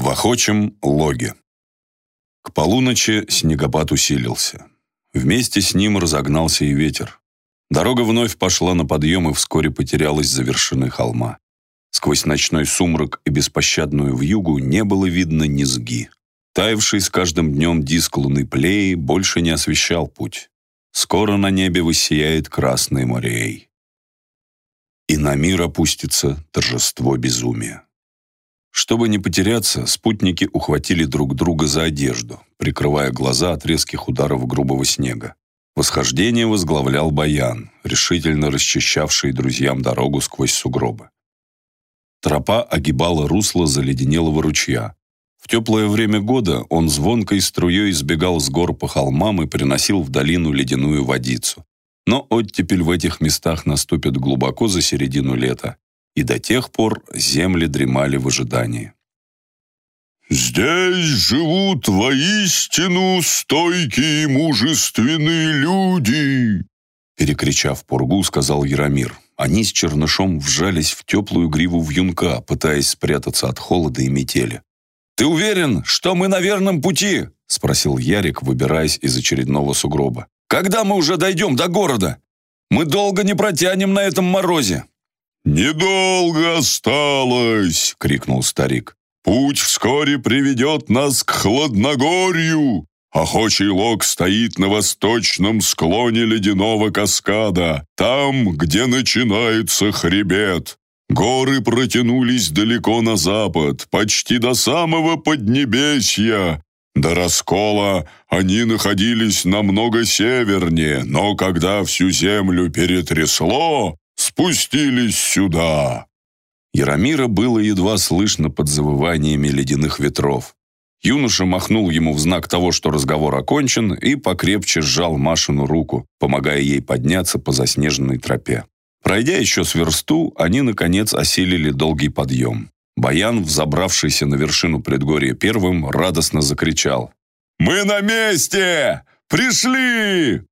В охочем логе. К полуночи снегопад усилился. Вместе с ним разогнался и ветер. Дорога вновь пошла на подъем и вскоре потерялась за вершиной холма. Сквозь ночной сумрак и беспощадную вьюгу не было видно низги. Таявший с каждым днем диск луны Плеи больше не освещал путь. Скоро на небе воссияет красный морей. И на мир опустится торжество безумия. Чтобы не потеряться, спутники ухватили друг друга за одежду, прикрывая глаза от резких ударов грубого снега. Восхождение возглавлял Баян, решительно расчищавший друзьям дорогу сквозь сугробы. Тропа огибала русло заледенелого ручья. В теплое время года он звонкой струей сбегал с гор по холмам и приносил в долину ледяную водицу. Но оттепель в этих местах наступит глубоко за середину лета, и до тех пор земли дремали в ожидании. «Здесь живут воистину стойкие и мужественные люди!» Перекричав пургу, сказал Яромир. Они с Чернышом вжались в теплую гриву вьюнка, пытаясь спрятаться от холода и метели. «Ты уверен, что мы на верном пути?» — спросил Ярик, выбираясь из очередного сугроба. «Когда мы уже дойдем до города? Мы долго не протянем на этом морозе». «Недолго осталось!» — крикнул старик. Путь вскоре приведет нас к Хладногорью. Охочий лог стоит на восточном склоне ледяного каскада, там, где начинается хребет. Горы протянулись далеко на запад, почти до самого Поднебесья. До раскола они находились намного севернее, но когда всю землю перетрясло, спустились сюда. Яромира было едва слышно под завываниями ледяных ветров. Юноша махнул ему в знак того, что разговор окончен, и покрепче сжал Машину руку, помогая ей подняться по заснеженной тропе. Пройдя еще с версту, они, наконец, осилили долгий подъем. Баян, взобравшийся на вершину предгорья первым, радостно закричал. «Мы на месте! Пришли!»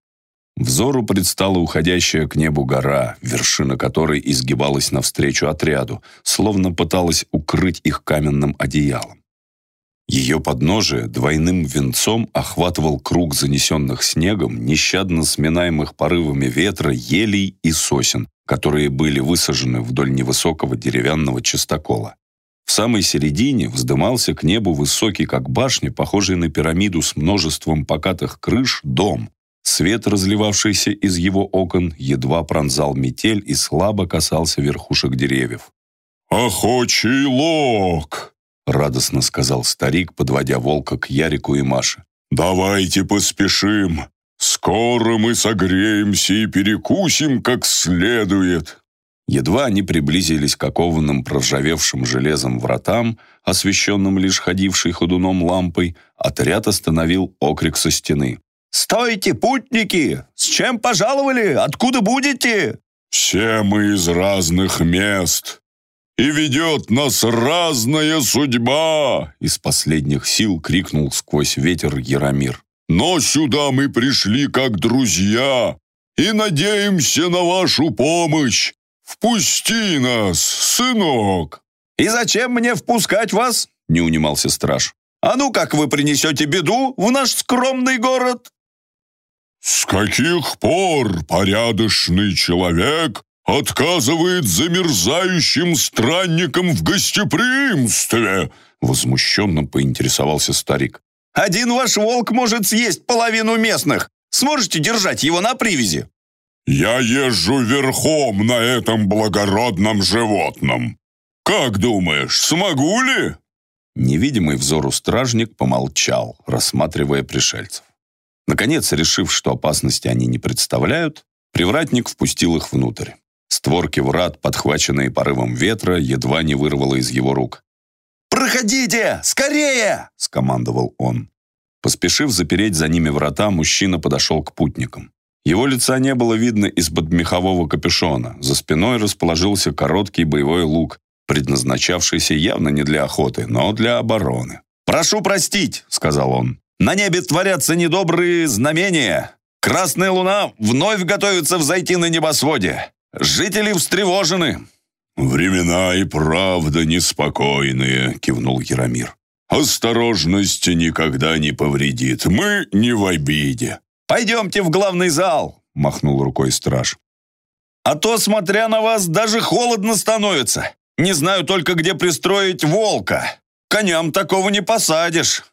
Взору предстала уходящая к небу гора, вершина которой изгибалась навстречу отряду, словно пыталась укрыть их каменным одеялом. Ее подножие двойным венцом охватывал круг занесенных снегом, нещадно сминаемых порывами ветра, елей и сосен, которые были высажены вдоль невысокого деревянного частокола. В самой середине вздымался к небу высокий, как башня, похожий на пирамиду с множеством покатых крыш, дом, Свет, разливавшийся из его окон, едва пронзал метель и слабо касался верхушек деревьев. «Охочий лог!» — радостно сказал старик, подводя волка к Ярику и Маше. «Давайте поспешим. Скоро мы согреемся и перекусим как следует». Едва они приблизились к окованным проржавевшим железом вратам, освещенным лишь ходившей ходуном лампой, отряд остановил окрик со стены. «Стойте, путники! С чем пожаловали? Откуда будете?» «Все мы из разных мест, и ведет нас разная судьба!» Из последних сил крикнул сквозь ветер Яромир. «Но сюда мы пришли как друзья и надеемся на вашу помощь. Впусти нас, сынок!» «И зачем мне впускать вас?» — не унимался страж. «А ну, как вы принесете беду в наш скромный город?» «С каких пор порядочный человек отказывает замерзающим странникам в гостеприимстве?» Возмущенно поинтересовался старик. «Один ваш волк может съесть половину местных. Сможете держать его на привязи?» «Я езжу верхом на этом благородном животном. Как думаешь, смогу ли?» Невидимый взору стражник помолчал, рассматривая пришельцев. Наконец, решив, что опасности они не представляют, привратник впустил их внутрь. Створки врат, подхваченные порывом ветра, едва не вырвало из его рук. «Проходите! Скорее!» — скомандовал он. Поспешив запереть за ними врата, мужчина подошел к путникам. Его лица не было видно из-под мехового капюшона. За спиной расположился короткий боевой лук, предназначавшийся явно не для охоты, но для обороны. «Прошу простить», — сказал он. На небе творятся недобрые знамения. Красная луна вновь готовится взойти на небосводе. Жители встревожены». «Времена и правда неспокойные», — кивнул Яромир. Осторожность никогда не повредит. Мы не в обиде». «Пойдемте в главный зал», — махнул рукой страж. «А то, смотря на вас, даже холодно становится. Не знаю только, где пристроить волка. Коням такого не посадишь».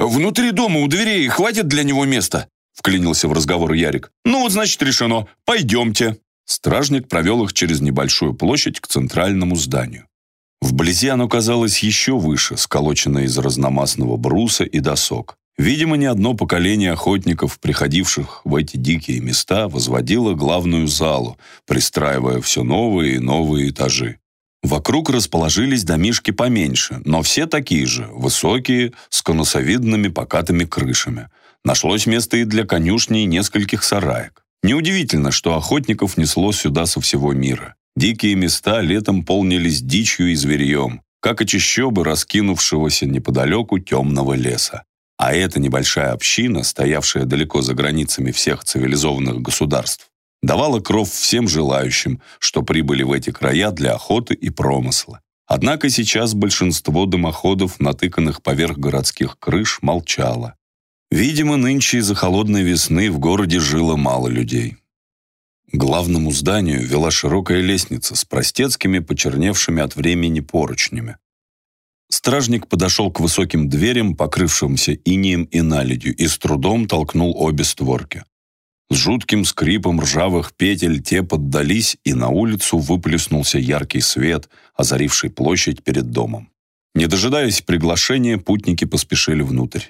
«Внутри дома у дверей хватит для него места?» — вклинился в разговор Ярик. «Ну, значит, решено. Пойдемте». Стражник провел их через небольшую площадь к центральному зданию. Вблизи оно казалось еще выше, сколоченное из разномастного бруса и досок. Видимо, не одно поколение охотников, приходивших в эти дикие места, возводило главную залу, пристраивая все новые и новые этажи. Вокруг расположились домишки поменьше, но все такие же, высокие, с конусовидными покатыми крышами. Нашлось место и для конюшни и нескольких сараек. Неудивительно, что охотников несло сюда со всего мира. Дикие места летом полнились дичью и зверьем, как и чащобы раскинувшегося неподалеку темного леса. А эта небольшая община, стоявшая далеко за границами всех цивилизованных государств, давала кров всем желающим, что прибыли в эти края для охоты и промысла. Однако сейчас большинство дымоходов, натыканных поверх городских крыш, молчало. Видимо, нынче из-за холодной весны в городе жило мало людей. К главному зданию вела широкая лестница с простецкими, почерневшими от времени поручнями. Стражник подошел к высоким дверям, покрывшимся инеем и наледью, и с трудом толкнул обе створки. С жутким скрипом ржавых петель те поддались, и на улицу выплеснулся яркий свет, озаривший площадь перед домом. Не дожидаясь приглашения, путники поспешили внутрь.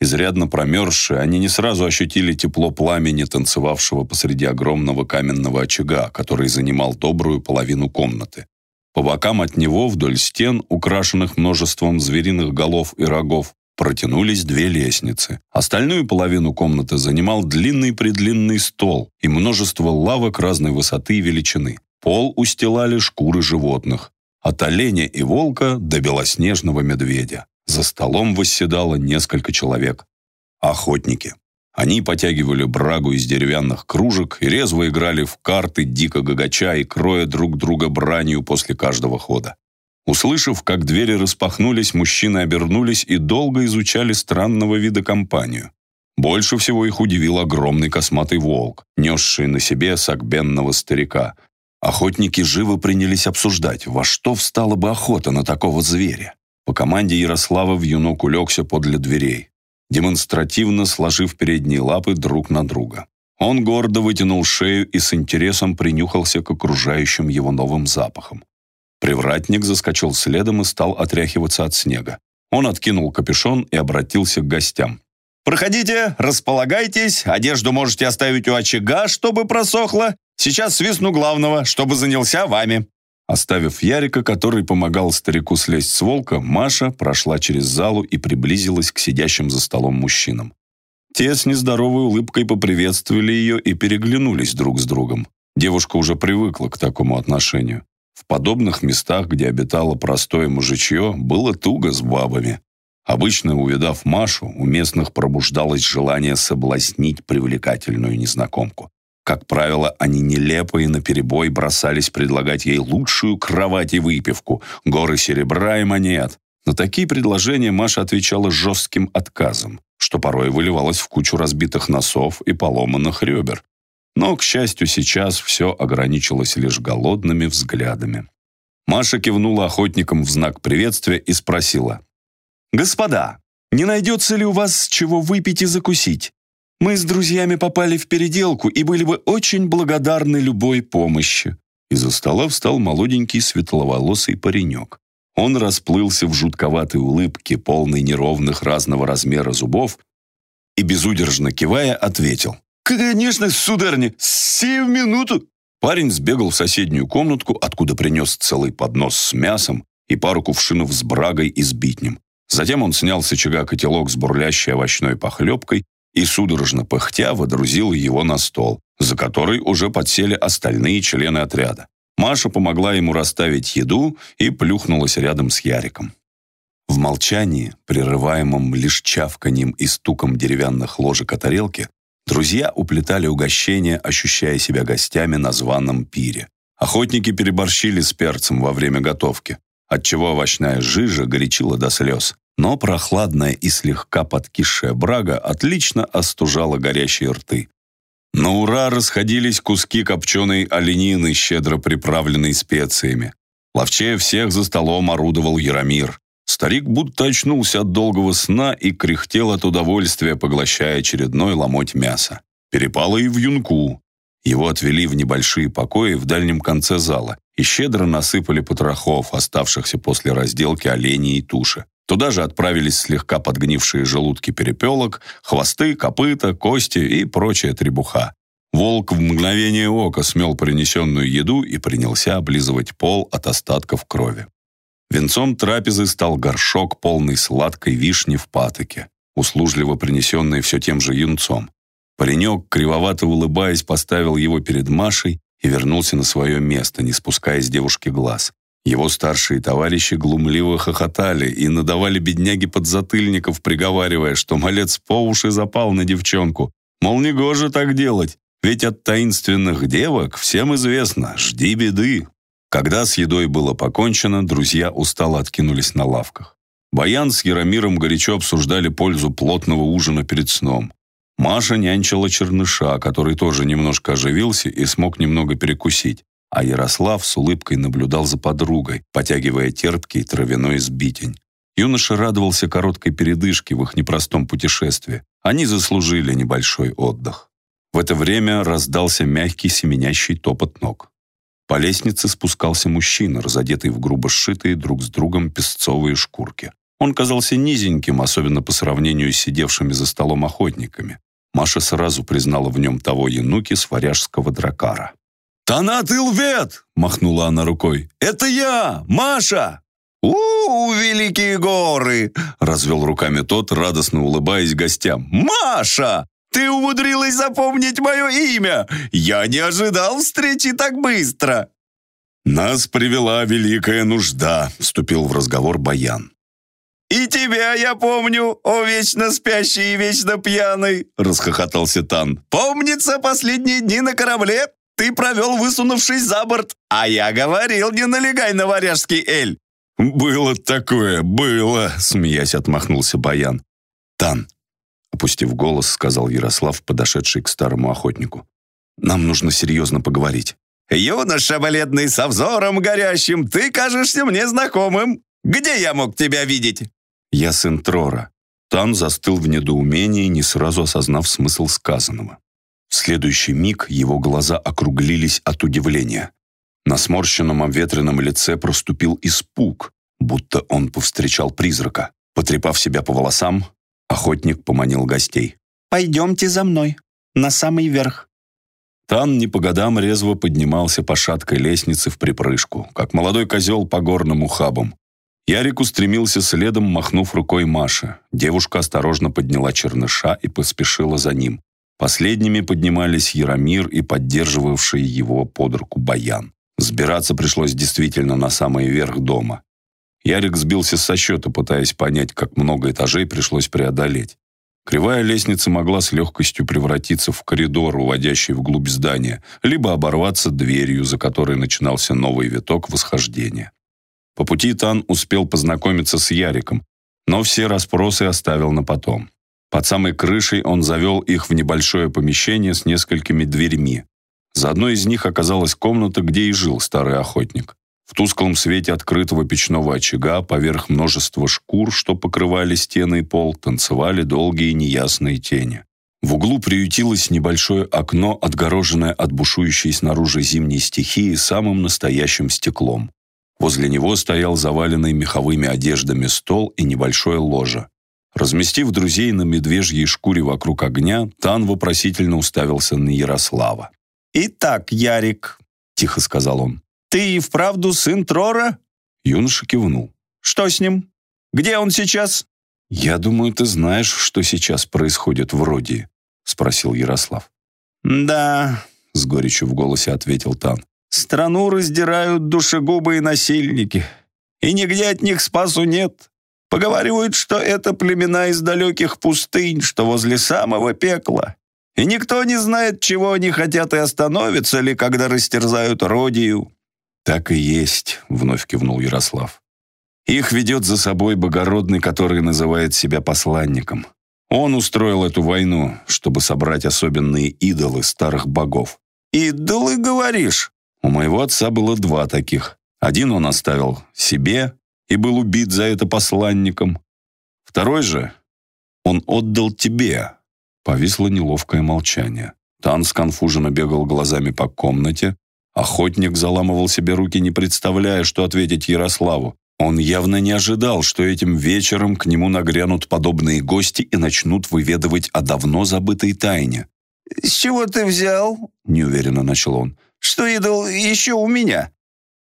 Изрядно промерзшие, они не сразу ощутили тепло пламени, танцевавшего посреди огромного каменного очага, который занимал добрую половину комнаты. По бокам от него, вдоль стен, украшенных множеством звериных голов и рогов, протянулись две лестницы. Остальную половину комнаты занимал длинный-предлинный стол и множество лавок разной высоты и величины. Пол устилали шкуры животных, от оленя и волка до белоснежного медведя. За столом восседало несколько человек. Охотники. Они потягивали брагу из деревянных кружек и резво играли в карты, дико гагача и кроя друг друга бранью после каждого хода. Услышав, как двери распахнулись, мужчины обернулись и долго изучали странного вида компанию. Больше всего их удивил огромный косматый волк, несший на себе сагбенного старика. Охотники живо принялись обсуждать, во что встала бы охота на такого зверя. По команде Ярослава вьюнок улегся подле дверей, демонстративно сложив передние лапы друг на друга. Он гордо вытянул шею и с интересом принюхался к окружающим его новым запахам. Привратник заскочил следом и стал отряхиваться от снега. Он откинул капюшон и обратился к гостям. «Проходите, располагайтесь, одежду можете оставить у очага, чтобы просохло. Сейчас свистну главного, чтобы занялся вами». Оставив Ярика, который помогал старику слезть с волка, Маша прошла через залу и приблизилась к сидящим за столом мужчинам. Те с нездоровой улыбкой поприветствовали ее и переглянулись друг с другом. Девушка уже привыкла к такому отношению. В подобных местах, где обитало простое мужичье, было туго с бабами. Обычно, увидав Машу, у местных пробуждалось желание соблазнить привлекательную незнакомку. Как правило, они нелепо и наперебой бросались предлагать ей лучшую кровать и выпивку, горы серебра и монет. На такие предложения Маша отвечала жестким отказом, что порой выливалось в кучу разбитых носов и поломанных ребер. Но, к счастью, сейчас все ограничилось лишь голодными взглядами. Маша кивнула охотникам в знак приветствия и спросила. «Господа, не найдется ли у вас чего выпить и закусить? Мы с друзьями попали в переделку и были бы очень благодарны любой помощи». Из-за стола встал молоденький светловолосый паренек. Он расплылся в жутковатой улыбке, полной неровных разного размера зубов, и, безудержно кивая, ответил. «Конечно, сударыня, сию минуту!» Парень сбегал в соседнюю комнатку, откуда принес целый поднос с мясом и пару кувшинов с брагой и сбитнем. Затем он снял с очага котелок с бурлящей овощной похлебкой и, судорожно пыхтя, водрузил его на стол, за который уже подсели остальные члены отряда. Маша помогла ему расставить еду и плюхнулась рядом с Яриком. В молчании, прерываемом лишь чавканием и стуком деревянных ложек о тарелке, друзья уплетали угощения, ощущая себя гостями на званом пире. Охотники переборщили с перцем во время готовки, отчего овощная жижа горячила до слез. но прохладная и слегка подкисшая брага отлично остужала горящие рты. На ура расходились куски копченой оленины, щедро приправленной специями. Ловчее всех за столом орудовал Яромир. Старик будто очнулся от долгого сна и кряхтел от удовольствия, поглощая очередной ломоть мяса. Перепало и в юнку. Его отвели в небольшие покои в дальнем конце зала и щедро насыпали потрохов, оставшихся после разделки оленей и туши. Туда же отправились слегка подгнившие желудки перепелок, хвосты, копыта, кости и прочая требуха. Волк в мгновение ока смел принесенную еду и принялся облизывать пол от остатков крови. Венцом трапезы стал горшок, полный сладкой вишни в патоке, услужливо принесенный все тем же юнцом. Паренек, кривовато улыбаясь, поставил его перед Машей и вернулся на свое место, не спуская с девушки глаз. Его старшие товарищи глумливо хохотали и надавали бедняги подзатыльников, приговаривая, что малец по уши запал на девчонку. Мол, не гоже так делать, ведь от таинственных девок всем известно, жди беды. Когда с едой было покончено, друзья устало откинулись на лавках. Баян с Яромиром горячо обсуждали пользу плотного ужина перед сном. Маша нянчила черныша, который тоже немножко оживился и смог немного перекусить, а Ярослав с улыбкой наблюдал за подругой, потягивая терпкий травяной сбитень. Юноша радовался короткой передышке в их непростом путешествии. Они заслужили небольшой отдых. В это время раздался мягкий семенящий топот ног. По лестнице спускался мужчина, разодетый в грубо сшитые друг с другом песцовые шкурки. Он казался низеньким, особенно по сравнению с сидевшими за столом охотниками. Маша сразу признала в нем того януки с варяжского дракара. «Танат Илвет!» — махнула она рукой. «Это я, Маша!» «У, великие горы!» — развел руками тот, радостно улыбаясь гостям. «Маша! Ты умудрилась запомнить мое имя! Я не ожидал встречи так быстро!» «Нас привела великая нужда», — вступил в разговор Баян. «И тебя я помню, о вечно спящий и вечно пьяный!» — расхохотался Тан. «Помнится, последние дни на корабле ты провел, высунувшись за борт, а я говорил, не налегай на варяжский эль!» «Было такое, было!» — смеясь отмахнулся Баян. «Тан!» — опустив голос, сказал Ярослав, подошедший к старому охотнику. «Нам нужно серьезно поговорить». «Юноша бледный со взором горящим, ты кажешься мне знакомым. Где я мог тебя видеть?» «Я сын Трора». Тан застыл в недоумении, не сразу осознав смысл сказанного. В следующий миг его глаза округлились от удивления. На сморщенном обветренном лице проступил испуг, будто он повстречал призрака. Потрепав себя по волосам, охотник поманил гостей. «Пойдемте за мной, на самый верх». Тан не по годам резво поднимался по шаткой лестнице в припрыжку, как молодой козел по горным ухабам. Ярик устремился следом, махнув рукой Маше. Девушка осторожно подняла черныша и поспешила за ним. Последними поднимались Яромир и поддерживавший его под руку Баян. Сбираться пришлось действительно на самый верх дома. Ярик сбился со счета, пытаясь понять, как много этажей пришлось преодолеть. Кривая лестница могла с легкостью превратиться в коридор, уводящий вглубь здания, либо оборваться дверью, за которой начинался новый виток восхождения. По пути Тан успел познакомиться с Яриком, но все расспросы оставил на потом. Под самой крышей он завел их в небольшое помещение с несколькими дверьми. За одной из них оказалась комната, где и жил старый охотник. В тусклом свете открытого печного очага, поверх множества шкур, что покрывали стены и пол, танцевали долгие неясные тени. В углу приютилось небольшое окно, отгороженное от бушующей снаружи зимней стихии самым настоящим стеклом. Возле него стоял заваленный меховыми одеждами стол и небольшое ложе. Разместив друзей на медвежьей шкуре вокруг огня, Тан вопросительно уставился на Ярослава. «Итак, Ярик», — тихо сказал он, — «ты и вправду сын Трора?» Юноша кивнул. «Что с ним? Где он сейчас?» «Я думаю, ты знаешь, что сейчас происходит в Родии», — спросил Ярослав. «Да», — с горечью в голосе ответил Тан. Страну раздирают душегубы и насильники, и нигде от них спасу нет. Поговаривают, что это племена из далеких пустынь, что возле самого пекла. И никто не знает, чего они хотят, и остановятся ли, когда растерзают Родию». «Так и есть», — вновь кивнул Ярослав. Их ведет за собой Богородный, который называет себя посланником. Он устроил эту войну, чтобы собрать особенные идолы старых богов. «Идолы, говоришь?» У моего отца было два таких. Один он оставил себе и был убит за это посланником. Второй же он отдал тебе. Повисло неловкое молчание. Тан сконфуженно бегал глазами по комнате. Охотник заламывал себе руки, не представляя, что ответить Ярославу. Он явно не ожидал, что этим вечером к нему нагрянут подобные гости и начнут выведывать о давно забытой тайне. «С чего ты взял?» — неуверенно начал он. «Что идол еще у меня?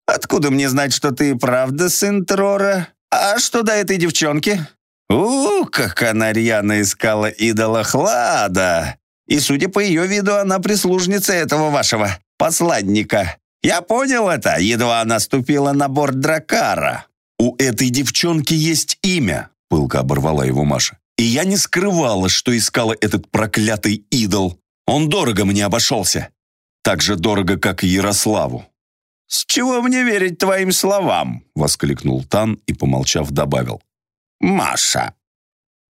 Откуда мне знать, что ты правда сын Трора? А что до этой девчонки? У, как она рьяно искала идола Хлада! И, судя по ее виду, она прислужница этого вашего посладника. Я понял это, едва она ступила на борт Дракара. «У этой девчонки есть имя», — пылко оборвала его Маша. «И я не скрывала, что искала этот проклятый идол. Он дорого мне обошелся. Так же дорого, как и Ярославу». «С чего мне верить твоим словам?» — воскликнул Тан и, помолчав, добавил. «Маша».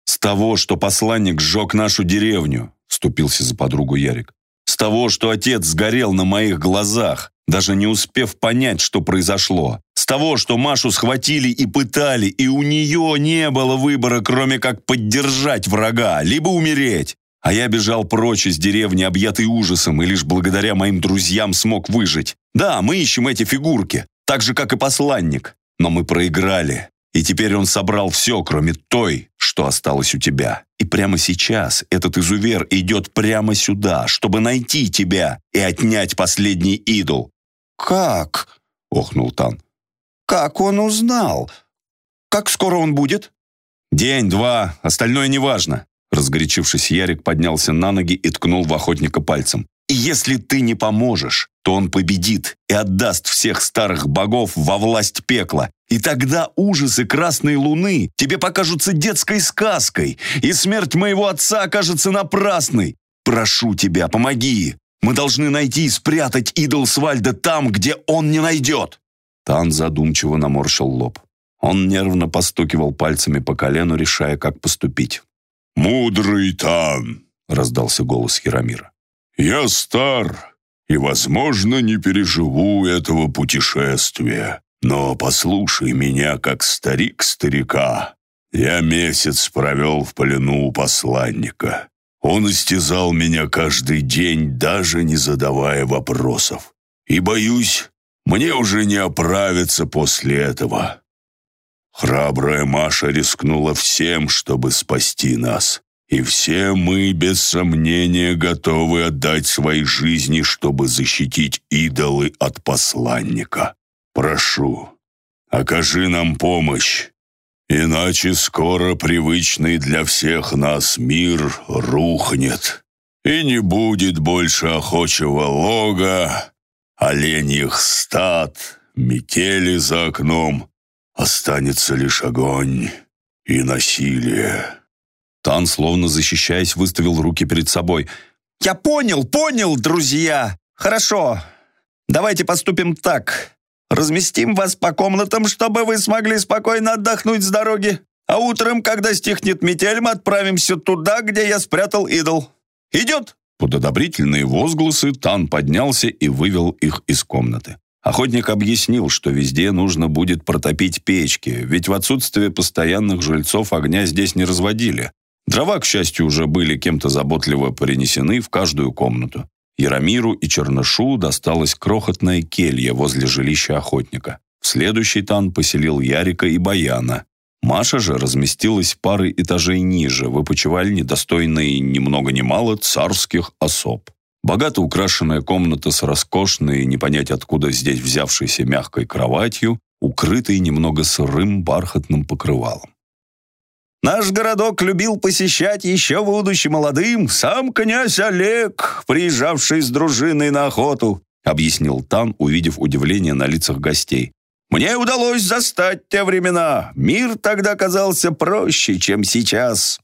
«С того, что посланник сжег нашу деревню», — вступился за подругу Ярик. «С того, что отец сгорел на моих глазах, даже не успев понять, что произошло. С того, что Машу схватили и пытали, и у нее не было выбора, кроме как поддержать врага, либо умереть. А я бежал прочь из деревни, объятый ужасом, и лишь благодаря моим друзьям смог выжить. Да, мы ищем эти фигурки, так же, как и посланник. Но мы проиграли. И теперь он собрал все, кроме той, что осталось у тебя. И прямо сейчас этот изувер идет прямо сюда, чтобы найти тебя и отнять последний идол. «Как?» — охнул Тан. «Как он узнал? Как скоро он будет?» «День, два, остальное неважно. Разгорячившись, Ярик поднялся на ноги и ткнул в охотника пальцем. «И если ты не поможешь, то он победит и отдаст всех старых богов во власть пекла. И тогда ужасы Красной Луны тебе покажутся детской сказкой, и смерть моего отца окажется напрасной. Прошу тебя, помоги. Мы должны найти и спрятать идол Свальда там, где он не найдет». Тан задумчиво наморщил лоб. Он нервно постукивал пальцами по колену, решая, как поступить. «Мудрый Тан!» — раздался голос Яромира. «Я стар и, возможно, не переживу этого путешествия. Но послушай меня, как старик старика. Я месяц провел в плену у посланника. Он истязал меня каждый день, даже не задавая вопросов. И, боюсь, мне уже не оправиться после этого. Храбрая Маша рискнула всем, чтобы спасти нас. И все мы, без сомнения, готовы отдать свои жизни, чтобы защитить идолы от посланника. Прошу, окажи нам помощь, иначе скоро привычный для всех нас мир рухнет, и не будет больше охочего лога, оленьих стад, метели за окном, Останется лишь огонь и насилие». Тан, словно защищаясь, выставил руки перед собой. «Я понял, понял, друзья! Хорошо, давайте поступим так. Разместим вас по комнатам, чтобы вы смогли спокойно отдохнуть с дороги. А утром, когда стихнет метель, мы отправимся туда, где я спрятал идол. Идет?» Под одобрительные возгласы Тан поднялся и вывел их из комнаты. Охотник объяснил, что везде нужно будет протопить печки, ведь в отсутствие постоянных жильцов огня здесь не разводили. Дрова, к счастью, уже были кем-то заботливо перенесены в каждую комнату. Яромиру и Чернышу досталась крохотная келья возле жилища охотника. В следующий тан поселил Ярика и Баяна. Маша же разместилась пары этажей ниже, в опочивальне, достойной ни много ни мало царских особ. Богато украшенная комната с роскошной, не понять откуда здесь взявшейся мягкой кроватью, укрытой немного сырым бархатным покрывалом. Наш городок любил посещать еще будучи молодым сам князь Олег, приезжавший с дружиной на охоту, объяснил Тан, увидев удивление на лицах гостей. Мне удалось застать те времена. Мир тогда казался проще, чем сейчас.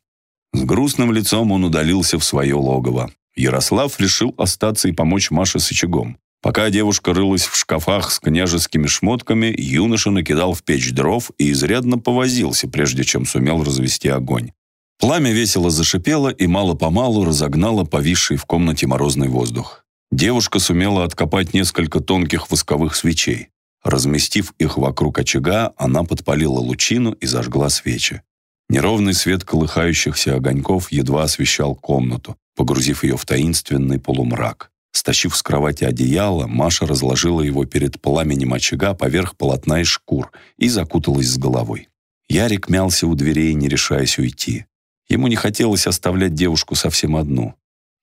С грустным лицом он удалился в свое логово. Ярослав решил остаться и помочь Маше с очагом. Пока девушка рылась в шкафах с княжескими шмотками, юноша накидал в печь дров и изрядно повозился, прежде чем сумел развести огонь. Пламя весело зашипело и мало-помалу разогнало повисший в комнате морозный воздух. Девушка сумела откопать несколько тонких восковых свечей. Разместив их вокруг очага, она подпалила лучину и зажгла свечи. Неровный свет колыхающихся огоньков едва освещал комнату, погрузив ее в таинственный полумрак. Стащив с кровати одеяло, Маша разложила его перед пламенем очага поверх полотна из шкур и закуталась с головой. Ярик мялся у дверей, не решаясь уйти. Ему не хотелось оставлять девушку совсем одну.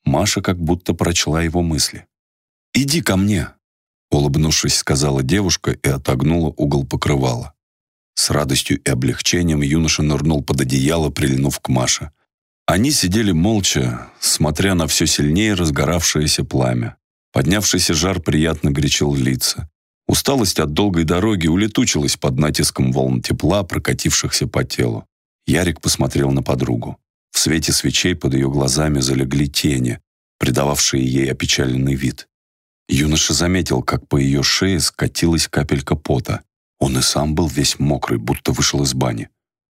Маша как будто прочла его мысли. «Иди ко мне», — улыбнувшись, сказала девушка и отогнула угол покрывала. С радостью и облегчением юноша нырнул под одеяло, прильнув к Маше. Они сидели молча, смотря на все сильнее разгоравшееся пламя. Поднявшийся жар приятно горячил лица. Усталость от долгой дороги улетучилась под натиском волн тепла, прокатившихся по телу. Ярик посмотрел на подругу. В свете свечей под ее глазами залегли тени, придававшие ей опечаленный вид. Юноша заметил, как по ее шее скатилась капелька пота. Он и сам был весь мокрый, будто вышел из бани.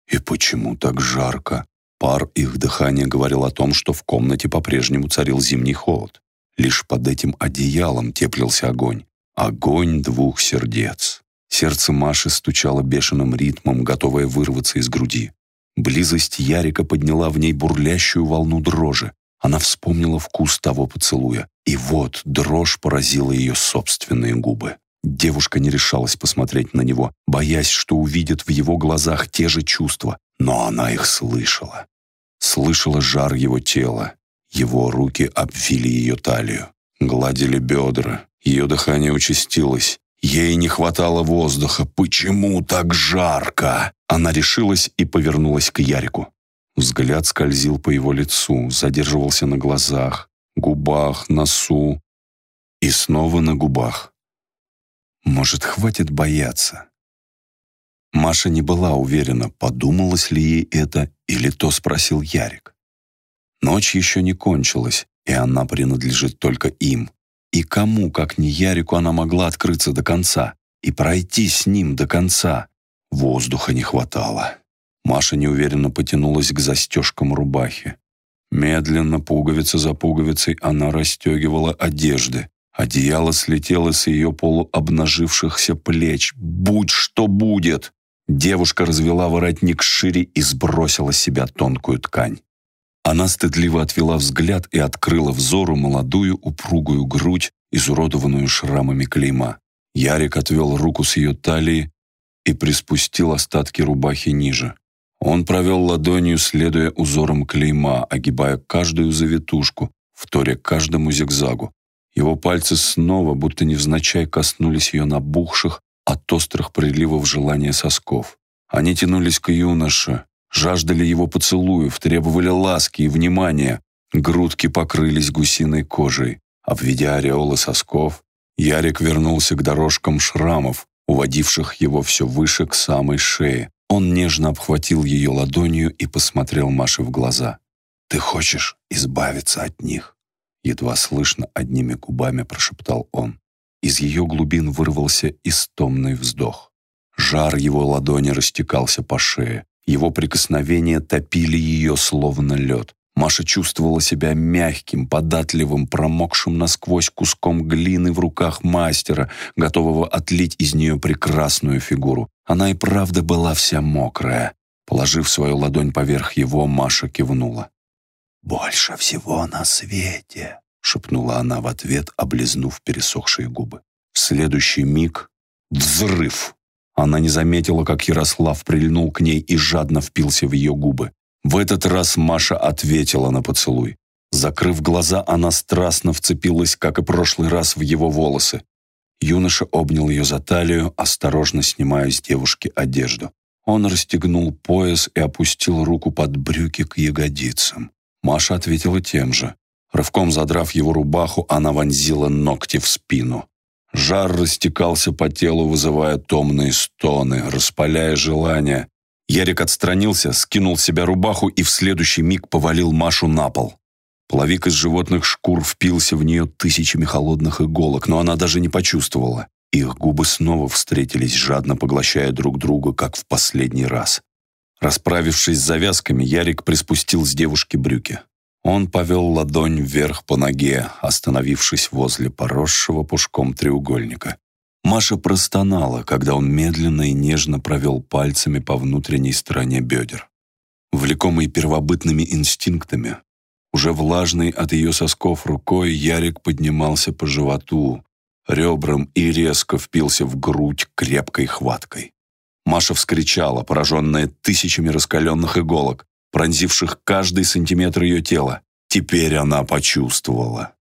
И почему так жарко? Пар их дыхания говорил о том, что в комнате по-прежнему царил зимний холод. Лишь под этим одеялом теплился огонь. Огонь двух сердец. Сердце Маши стучало бешеным ритмом, готовое вырваться из груди. Близость Ярика подняла в ней бурлящую волну дрожи. Она вспомнила вкус того поцелуя. И вот дрожь поразила ее собственные губы. Девушка не решалась посмотреть на него, боясь, что увидит в его глазах те же чувства, но она их слышала. Слышала жар его тела. Его руки обвили ее талию, гладили бедра. Ее дыхание участилось. Ей не хватало воздуха. Почему так жарко? Она решилась и повернулась к Ярику. Взгляд скользил по его лицу, задерживался на глазах, губах, носу и снова на губах. Может, хватит бояться? Маша не была уверена, подумалось ли ей это, или то спросил Ярик. Ночь еще не кончилась, и она принадлежит только им. И кому, как не Ярику, она могла открыться до конца и пройти с ним до конца? Воздуха не хватало. Маша неуверенно потянулась к застежкам рубахи. Медленно, пуговица за пуговицей, она расстегивала одежды. Одеяло слетело с ее полуобнажившихся плеч. «Будь что будет!» Девушка развела воротник шире и сбросила с себя тонкую ткань. Она стыдливо отвела взгляд и открыла взору молодую упругую грудь, изуродованную шрамами клейма. Ярик отвел руку с ее талии и приспустил остатки рубахи ниже. Он провел ладонью, следуя узорам клейма, огибая каждую завитушку, вторя каждому зигзагу. Его пальцы снова, будто невзначай, коснулись ее набухших от острых приливов желания сосков. Они тянулись к юноше, жаждали его поцелуев, требовали ласки и внимания. Грудки покрылись гусиной кожей. Обведя ореолы сосков, Ярик вернулся к дорожкам шрамов, уводивших его все выше к самой шее. Он нежно обхватил ее ладонью и посмотрел Маше в глаза. «Ты хочешь избавиться от них?» едва слышно одними губами прошептал он. Из ее глубин вырвался истомный вздох. Жар его ладони растекался по шее. Его прикосновения топили ее, словно лед. Маша чувствовала себя мягким, податливым, промокшим насквозь куском глины в руках мастера, готового отлить из нее прекрасную фигуру. Она и правда была вся мокрая. Положив свою ладонь поверх его, Маша кивнула. «Больше всего на свете», — шепнула она в ответ, облизнув пересохшие губы. В следующий миг — взрыв. Она не заметила, как Ярослав прильнул к ней и жадно впился в ее губы. В этот раз Маша ответила на поцелуй. Закрыв глаза, она страстно вцепилась, как и прошлый раз, в его волосы. Юноша обнял ее за талию, осторожно снимая с девушки одежду. Он расстегнул пояс и опустил руку под брюки к ягодицам. Маша ответила тем же. Рывком задрав его рубаху, она вонзила ногти в спину. Жар растекался по телу, вызывая томные стоны, распаляя желание. Ярик отстранился, скинул с себя рубаху и в следующий миг повалил Машу на пол. Плавик из животных шкур впился в нее тысячами холодных иголок, но она даже не почувствовала. Их губы снова встретились, жадно поглощая друг друга, как в последний раз. Расправившись с завязками, Ярик приспустил с девушки брюки. Он повел ладонь вверх по ноге, остановившись возле поросшего пушком треугольника. Маша простонала, когда он медленно и нежно провел пальцами по внутренней стороне бедер. Влекомый первобытными инстинктами, уже влажный от ее сосков рукой, Ярик поднимался по животу, ребрам и резко впился в грудь крепкой хваткой. Маша вскричала, пораженная тысячами раскаленных иголок, пронзивших каждый сантиметр ее тела. Теперь она почувствовала.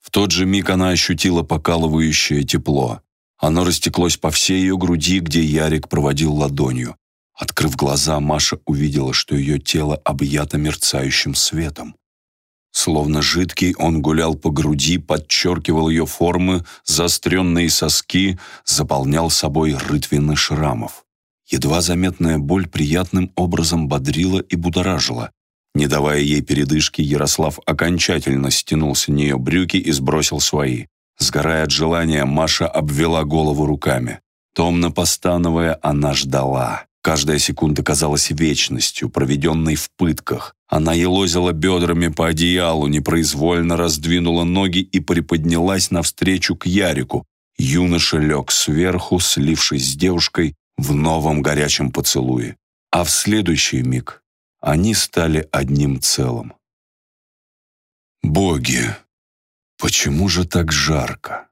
В тот же миг она ощутила покалывающее тепло. Оно растеклось по всей ее груди, где Ярик проводил ладонью. Открыв глаза, Маша увидела, что ее тело объято мерцающим светом. Словно жидкий, он гулял по груди, подчеркивал ее формы, заостренные соски, заполнял собой рытвины шрамов. Едва заметная боль приятным образом бодрила и будоражила. Не давая ей передышки, Ярослав окончательно стянул с нее брюки и сбросил свои. Сгорая от желания, Маша обвела голову руками. Томно постановая, она ждала. Каждая секунда казалась вечностью, проведенной в пытках. Она елозила бедрами по одеялу, непроизвольно раздвинула ноги и приподнялась навстречу к Ярику. Юноша лег сверху, слившись с девушкой в новом горячем поцелуе. А в следующий миг они стали одним целым. Боги, почему же так жарко?